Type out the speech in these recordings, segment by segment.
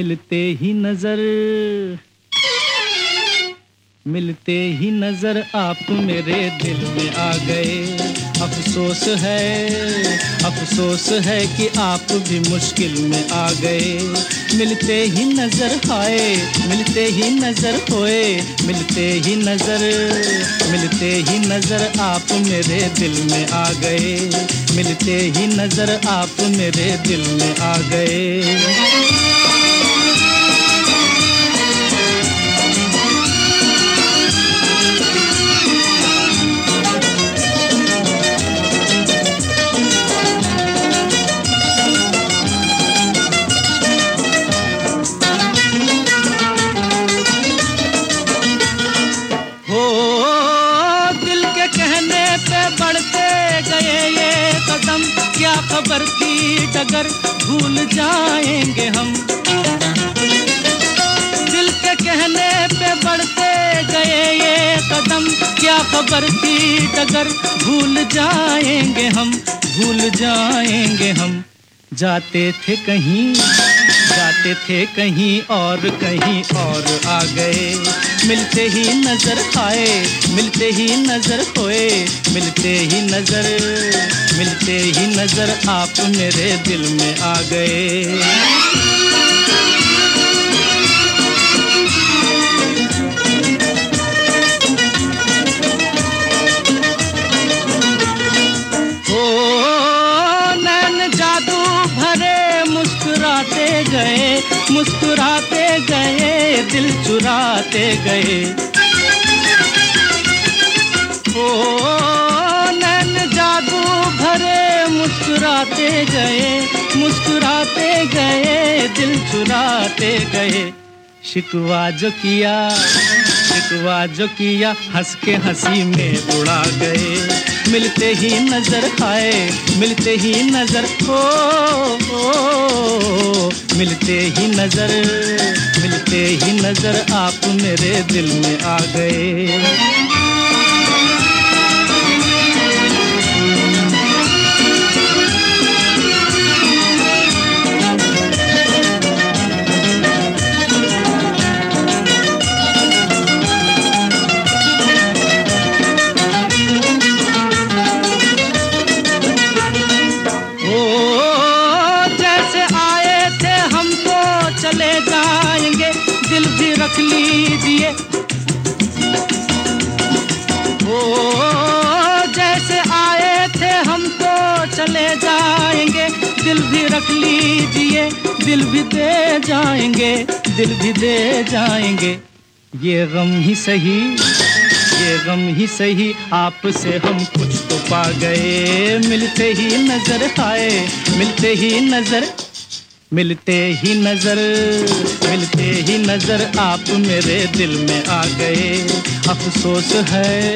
मिलते ही नज़र। मिलते ही नज़र आप मेरे दिल में आ गए। अफसोस है अफसोस है कि आप भी मुश्किल में आ गए। मिलते ही नज़र आए, मिलते ही नज़र होए। मिलते ही नज़र, मिलते ही नज़र आप मेरे दिल में आ गए। मिलते ही नज़र आप मेरे दिल में आ गए। खबर थी डगर भूल जाएँगे हम। दिल के कहने पे बढ़ते गए ये कदम, क्या खबर थी डगर भूल जाएँगे हम, भूल जाएँगे हम। जाते थे कहीं, जाते थे कहीं और कहीं और आ गए। मिलते ही नज़र आए, मिलते ही नज़र होए, मिलते ही नज़र, मिलते ही नज़र आप मेरे दिल में आ गए। मुस्कुराते गए। दिल चुराते गए। ओ, नैन जादू भरे मुस्कुराते गए मुस्कुराते गए, दिल चुराते गए। शिकवा जो किया, शिकवा जो किया, हंस के हँसी में उड़ा गए। मिलते ही नज़र आए मिलते ही नज़र हो, ओ मिलते ही नज़र मिलते ही नज़र आप मेरे दिल में आ गए। लीजिए ओ, जैसे आए थे हम तो चले जाएँगे। दिल भी रख लीजिए, दिल भी दे जाएँगे, दिल भी दे जाएँगे। ये गम ही सही, ये गम ही सही, आपसे हम कुछ तो पा गए। मिलते ही नज़र आए, मिलते ही नज़र मिलते ही नज़र, मिलते ही नज़र आप मेरे दिल में आ गए। अफसोस है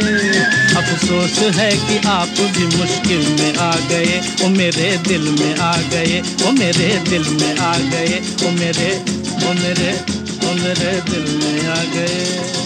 अफसोस है कि आप भी मुश्किल में आ गए। वो मेरे दिल में आ गए वो मेरे दिल में आ गए वो मेरे वो मेरे वो मेरे दिल में आ गए।